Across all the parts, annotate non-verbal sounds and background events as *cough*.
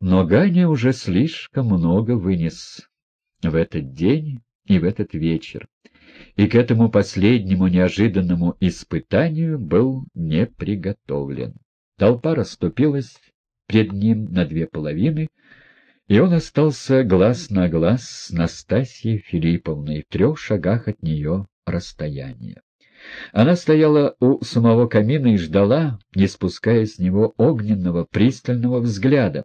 Но Ганя уже слишком много вынес в этот день и в этот вечер, и к этому последнему неожиданному испытанию был не приготовлен. Толпа расступилась пред ним на две половины, и он остался глаз на глаз с Настасьей Филипповной в трех шагах от нее расстояния. Она стояла у самого камина и ждала, не спуская с него огненного, пристального взгляда.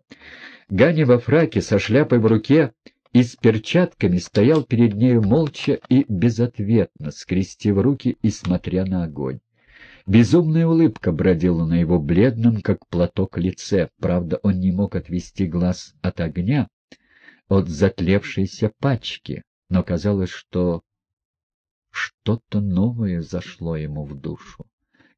Ганя во фраке со шляпой в руке и с перчатками стоял перед нею молча и безответно, скрестив руки и смотря на огонь. Безумная улыбка бродила на его бледном, как платок, лице. Правда, он не мог отвести глаз от огня, от затлевшейся пачки, но казалось, что что-то новое зашло ему в душу.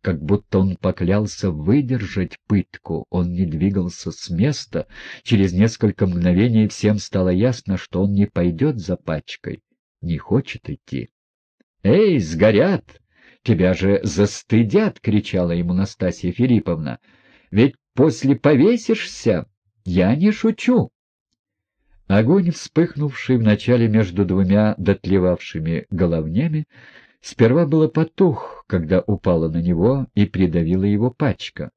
Как будто он поклялся выдержать пытку, он не двигался с места. Через несколько мгновений всем стало ясно, что он не пойдет за пачкой, не хочет идти. «Эй, сгорят! Тебя же застыдят!» — кричала ему Настасья Филипповна. «Ведь после повесишься! Я не шучу!» Огонь, вспыхнувший вначале между двумя дотлевавшими головнями, сперва было потух, когда упала на него и придавила его пачка.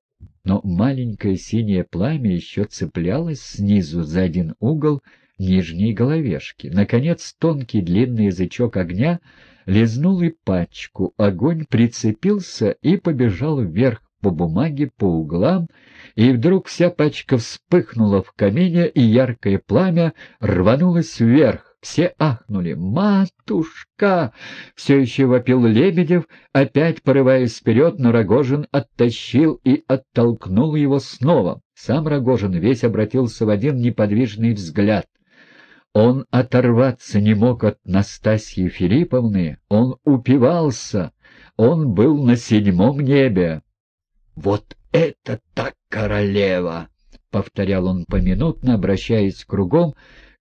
Но маленькое синее пламя еще цеплялось снизу за один угол нижней головешки. Наконец тонкий длинный язычок огня лизнул и пачку, огонь прицепился и побежал вверх по бумаге, по углам, и вдруг вся пачка вспыхнула в камине, и яркое пламя рванулось вверх. Все ахнули. «Матушка!» — все еще вопил Лебедев, опять порываясь вперед, но Рогожин оттащил и оттолкнул его снова. Сам Рогожин весь обратился в один неподвижный взгляд. Он оторваться не мог от Настасьи Филипповны, он упивался, он был на седьмом небе. «Вот это так королева!» — повторял он поминутно, обращаясь кругом,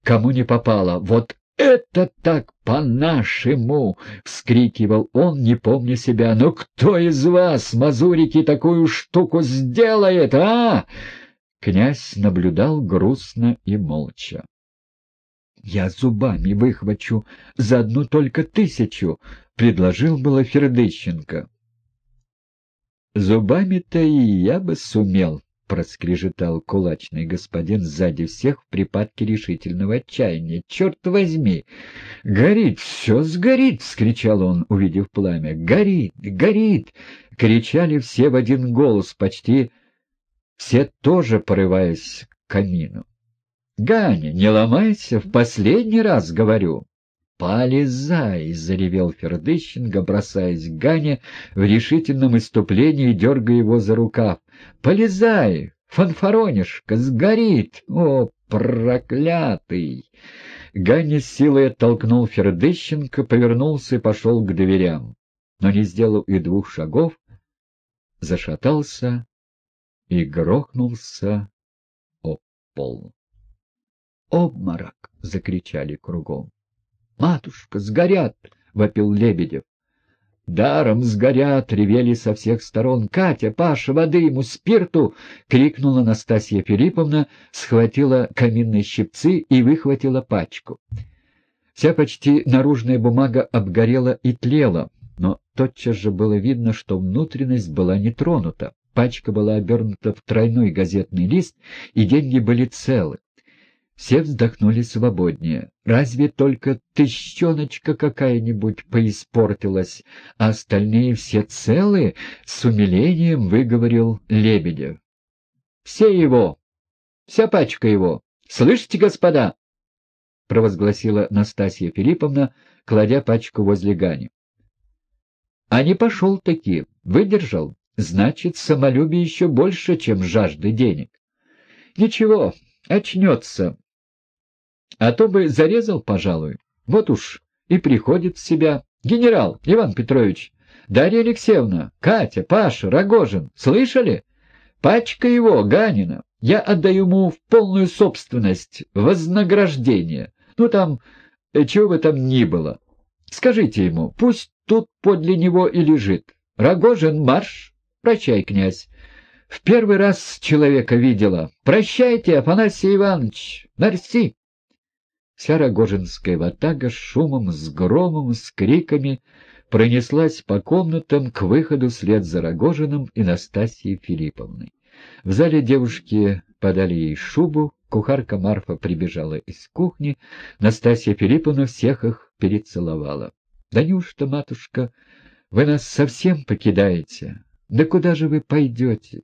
кому не попало. «Вот это так по-нашему!» — вскрикивал он, не помня себя. «Ну кто из вас, мазурики, такую штуку сделает, а?» Князь наблюдал грустно и молча. «Я зубами выхвачу за одну только тысячу», — предложил было Фердыщенко. «Зубами-то и я бы сумел», — проскрежетал кулачный господин сзади всех в припадке решительного отчаяния. «Черт возьми! Горит! Все сгорит!» — вскричал он, увидев пламя. «Горит! Горит!» — кричали все в один голос, почти все тоже порываясь к камину. «Ганя, не ломайся, в последний раз говорю!» «Полезай!» — заревел Фердыщенко, бросаясь к Гане в решительном иступлении, дергая его за рукав. «Полезай! Фанфаронишка сгорит! О, проклятый!» Ганя с силой оттолкнул Фердыщенко, повернулся и пошел к дверям. Но не сделал и двух шагов, зашатался и грохнулся о пол. «Обморок!» — закричали кругом. «Матушка, сгорят!» — вопил Лебедев. «Даром сгорят!» — ревели со всех сторон. «Катя, Паша, воды ему, спирту!» — крикнула Настасья Филипповна, схватила каминные щипцы и выхватила пачку. Вся почти наружная бумага обгорела и тлела, но тотчас же было видно, что внутренность была не тронута. Пачка была обернута в тройной газетный лист, и деньги были целы. Все вздохнули свободнее. Разве только тыщеночка какая-нибудь поиспортилась, а остальные все целые, с умилением выговорил Лебедев. — Все его! Вся пачка его! Слышите, господа? — провозгласила Настасья Филипповна, кладя пачку возле Гани. — А не пошел таки, выдержал. Значит, самолюбие еще больше, чем жажды денег. — Ничего, очнется, а то бы зарезал, пожалуй. Вот уж и приходит в себя. Генерал, Иван Петрович, Дарья Алексеевна, Катя, Паша, Рогожин, слышали? Пачка его, Ганина. Я отдаю ему в полную собственность вознаграждение. Ну там, э, чего бы там ни было. Скажите ему, пусть тут подле него и лежит. Рогожин, марш! Прощай, князь. В первый раз человека видела. Прощайте, Афанасий Иванович, мерси. Вся рогожинская ватага с шумом, с громом, с криками пронеслась по комнатам к выходу вслед за Рогожиным и Настасьей Филипповной. В зале девушки подали ей шубу, кухарка Марфа прибежала из кухни, Настасья Филипповна всех их перецеловала. — Да неужто, матушка, вы нас совсем покидаете? Да куда же вы пойдете?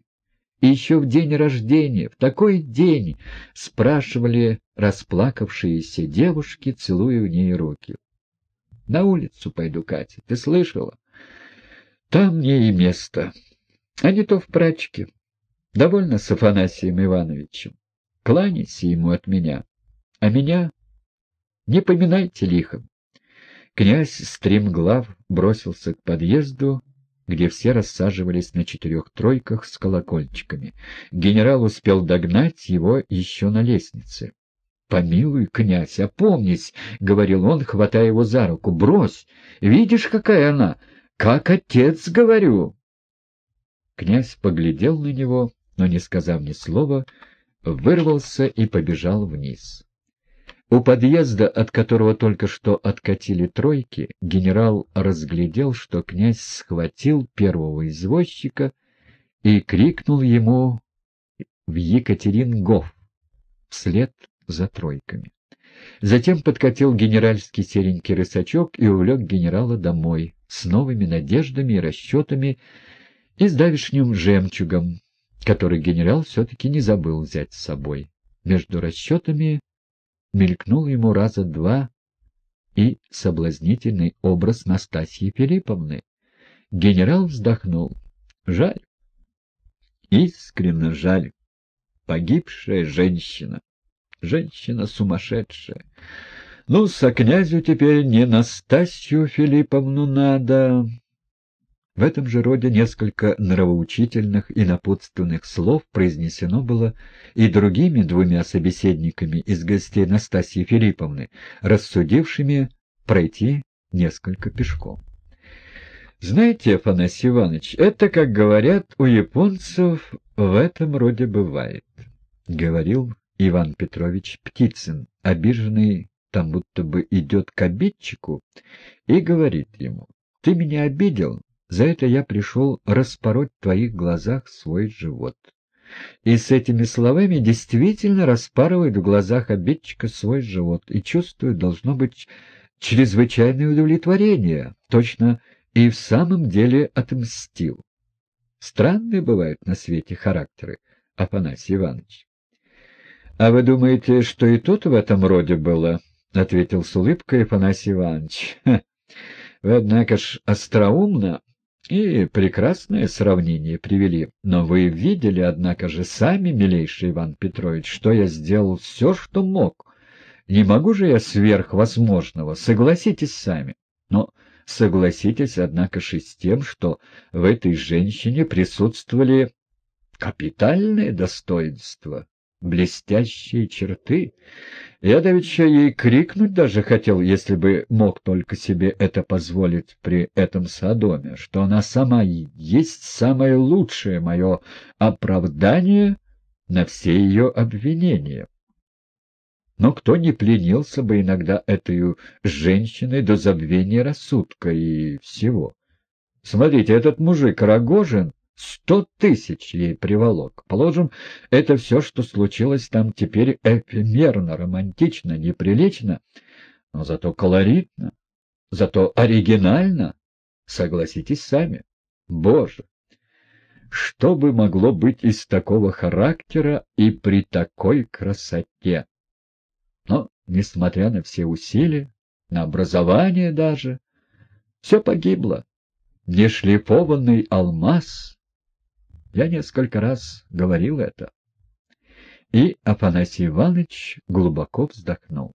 И еще в день рождения, в такой день, — спрашивали расплакавшиеся девушки, целуя в ней руки. — На улицу пойду, Катя, ты слышала? Там мне и место, а не то в прачке. Довольно с Афанасием Ивановичем. Кланяйся ему от меня, а меня не поминайте лихом. Князь стремглав бросился к подъезду, где все рассаживались на четырех тройках с колокольчиками. Генерал успел догнать его еще на лестнице. — Помилуй, князь, опомнись, — говорил он, хватая его за руку. — Брось! Видишь, какая она? Как отец, говорю! Князь поглядел на него но, не сказав ни слова, вырвался и побежал вниз. У подъезда, от которого только что откатили тройки, генерал разглядел, что князь схватил первого извозчика и крикнул ему в Екатерингов вслед за тройками. Затем подкатил генеральский серенький рысачок и увлек генерала домой с новыми надеждами и расчетами и с давишним жемчугом, который генерал все-таки не забыл взять с собой. Между расчетами мелькнул ему раза два и соблазнительный образ Настасьи Филипповны. Генерал вздохнул. Жаль. Искренне жаль. Погибшая женщина. Женщина сумасшедшая. Ну, со князю теперь не Настасью Филипповну надо, в этом же роде несколько нравоучительных и напутственных слов произнесено было и другими двумя собеседниками из гостей Настасьи Филипповны, рассудившими пройти несколько пешком. «Знаете, Афанасий Иванович, это, как говорят у японцев, в этом роде бывает», — говорил Иван Петрович Птицын, обиженный там будто бы идет к обидчику, и говорит ему, «Ты меня обидел, за это я пришел распороть в твоих глазах свой живот. И с этими словами действительно распарывает в глазах обидчика свой живот и чувствует, должно быть, чрезвычайное удовлетворение, точно и в самом деле отмстил. Странные бывают на свете характеры, Афанасий Иванович. — А вы думаете, что и тут в этом роде было? — ответил с улыбкой Афанасий Иванович. *laughs* — Вы, однако ж, остроумно и прекрасное сравнение привели. Но вы видели, однако же, сами, милейший Иван Петрович, что я сделал все, что мог. Не могу же я сверхвозможного, согласитесь сами. Но согласитесь, однако же, с тем, что в этой женщине присутствовали капитальные достоинства, блестящие черты. Я давеча ей крикнуть даже хотел, если бы мог только себе это позволить при этом Содоме, что она сама есть самое лучшее мое оправдание на все ее обвинения. Но кто не пленился бы иногда этой женщиной до забвения рассудка и всего? Смотрите, этот мужик Рогожин Сто тысяч ей приволок. Положим, это все, что случилось там теперь эфемерно, романтично, неприлично, но зато колоритно, зато оригинально. Согласитесь сами. Боже! Что бы могло быть из такого характера и при такой красоте? Но, несмотря на все усилия, на образование даже, все погибло. Нешлифованный алмаз я несколько раз говорил это. И Афанасий Иванович глубоко вздохнул.